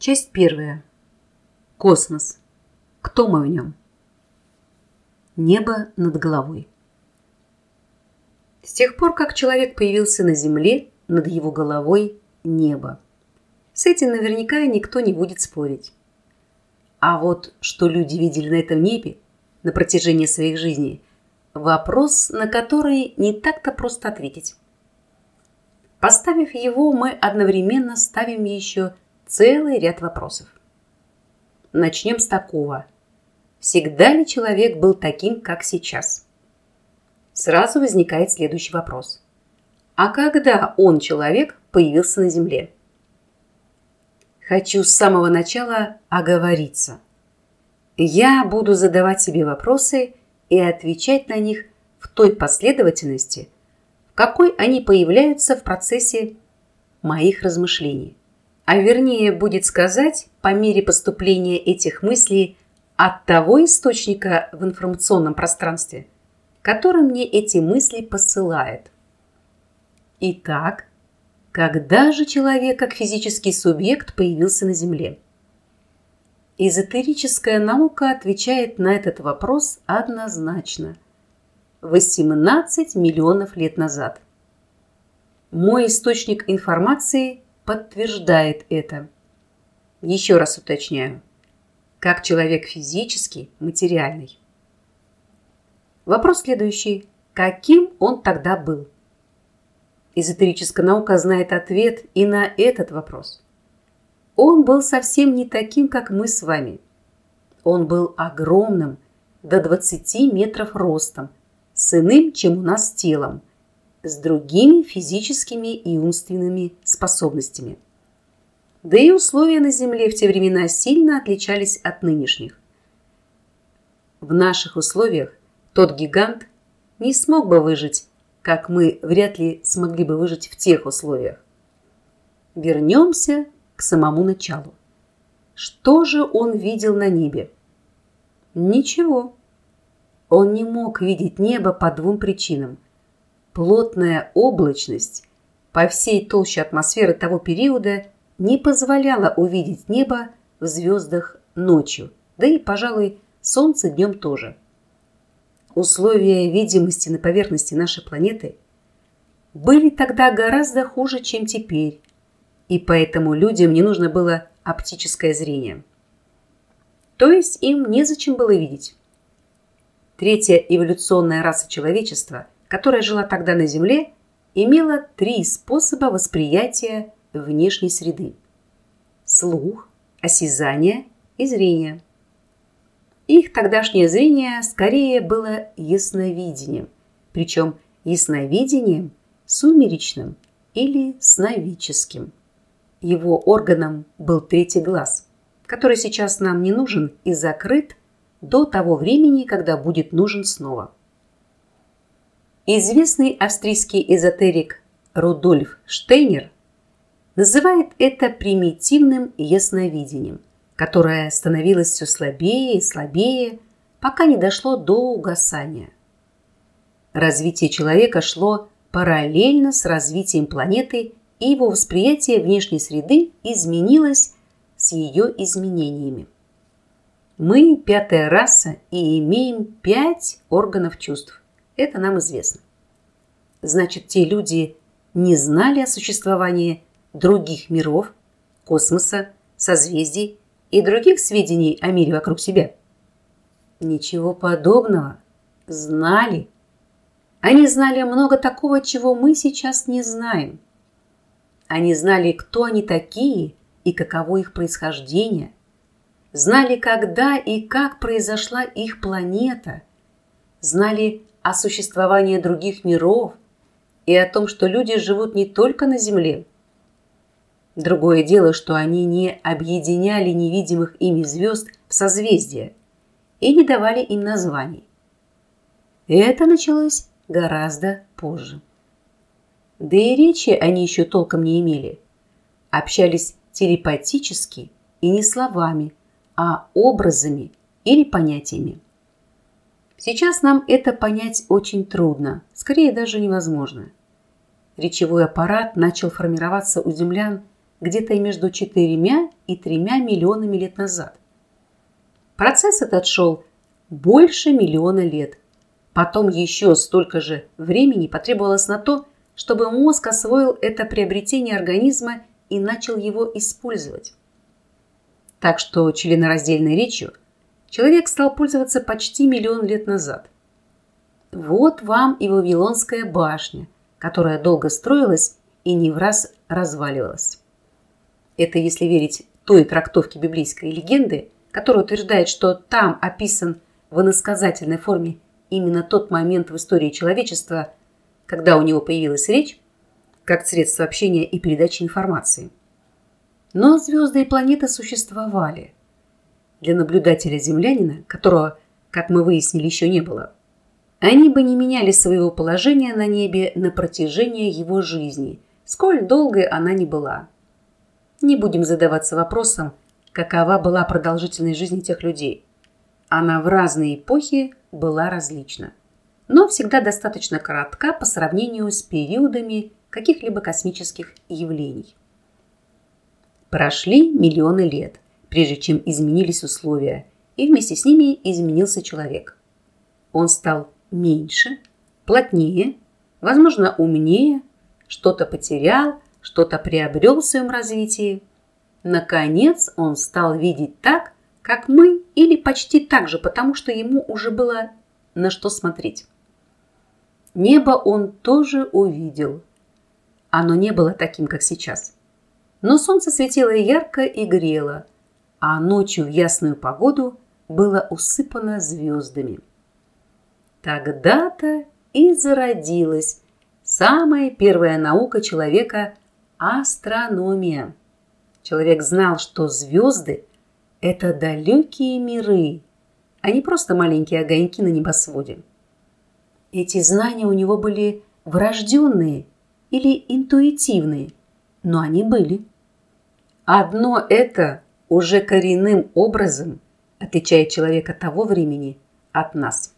Часть первая. Космос. Кто мы в нем? Небо над головой. С тех пор, как человек появился на Земле, над его головой небо. С этим наверняка никто не будет спорить. А вот что люди видели на этом небе на протяжении своих жизней – вопрос, на который не так-то просто ответить. Поставив его, мы одновременно ставим еще целый ряд вопросов. Начнем с такого. Всегда ли человек был таким, как сейчас? Сразу возникает следующий вопрос. А когда он, человек, появился на Земле? Хочу с самого начала оговориться. Я буду задавать себе вопросы и отвечать на них в той последовательности, в какой они появляются в процессе моих размышлений а вернее будет сказать, по мере поступления этих мыслей от того источника в информационном пространстве, который мне эти мысли посылает. Итак, когда же человек как физический субъект появился на Земле? Эзотерическая наука отвечает на этот вопрос однозначно. 18 миллионов лет назад. Мой источник информации подтверждает это. Еще раз уточняю. Как человек физический, материальный. Вопрос следующий. Каким он тогда был? Эзотерическая наука знает ответ и на этот вопрос. Он был совсем не таким, как мы с вами. Он был огромным, до 20 метров ростом, с иным, чем у нас телом – с другими физическими и умственными способностями. Да и условия на Земле в те времена сильно отличались от нынешних. В наших условиях тот гигант не смог бы выжить, как мы вряд ли смогли бы выжить в тех условиях. Вернемся к самому началу. Что же он видел на небе? Ничего. Он не мог видеть небо по двум причинам – Плотная облачность по всей толще атмосферы того периода не позволяла увидеть небо в звездах ночью, да и, пожалуй, солнце днем тоже. Условия видимости на поверхности нашей планеты были тогда гораздо хуже, чем теперь, и поэтому людям не нужно было оптическое зрение. То есть им незачем было видеть. Третья эволюционная раса человечества – которая жила тогда на Земле, имела три способа восприятия внешней среды – слух, осязание и зрение. Их тогдашнее зрение скорее было ясновидением, причем ясновидением сумеречным или сновидческим. Его органом был третий глаз, который сейчас нам не нужен и закрыт до того времени, когда будет нужен снова. Известный австрийский эзотерик Рудольф Штейнер называет это примитивным ясновидением, которое становилось все слабее и слабее, пока не дошло до угасания. Развитие человека шло параллельно с развитием планеты, и его восприятие внешней среды изменилось с ее изменениями. Мы пятая раса и имеем пять органов чувств. Это нам известно. Значит, те люди не знали о существовании других миров, космоса, созвездий и других сведений о мире вокруг себя? Ничего подобного. Знали. Они знали много такого, чего мы сейчас не знаем. Они знали, кто они такие и каково их происхождение. Знали, когда и как произошла их планета. Знали о существовании других миров и о том, что люди живут не только на Земле. Другое дело, что они не объединяли невидимых ими звезд в созвездия и не давали им названий. Это началось гораздо позже. Да и речи они еще толком не имели. Общались телепатически и не словами, а образами или понятиями. Сейчас нам это понять очень трудно, скорее даже невозможно. Речевой аппарат начал формироваться у землян где-то между четырьмя и тремя миллионами лет назад. Процесс этот шел больше миллиона лет. Потом еще столько же времени потребовалось на то, чтобы мозг освоил это приобретение организма и начал его использовать. Так что членораздельной речью человек стал пользоваться почти миллион лет назад. Вот вам и Вавилонская башня, которая долго строилась и не в раз разваливалась. Это если верить той трактовке библейской легенды, которая утверждает, что там описан в иносказательной форме именно тот момент в истории человечества, когда у него появилась речь, как средство общения и передачи информации. Но звезды и планеты существовали. Для наблюдателя-землянина, которого, как мы выяснили, еще не было, они бы не меняли своего положения на небе на протяжении его жизни, сколь долгой она ни была. Не будем задаваться вопросом, какова была продолжительность жизни тех людей. Она в разные эпохи была различна, но всегда достаточно коротка по сравнению с периодами каких-либо космических явлений. Прошли миллионы лет, прежде чем изменились условия, и вместе с ними изменился человек. Он стал меньше, плотнее, возможно, умнее, что-то потерял, что-то приобрел в своем развитии. Наконец он стал видеть так, как мы, или почти так же, потому что ему уже было на что смотреть. Небо он тоже увидел. Оно не было таким, как сейчас. Но солнце светило ярко и грело, а ночью в ясную погоду было усыпано звездами. Тогда-то и зародилась самая первая наука человека – астрономия. Человек знал, что звезды – это далекие миры, а не просто маленькие огоньки на небосводе. Эти знания у него были врожденные или интуитивные, но они были. Одно это уже коренным образом отличает человека того времени от нас.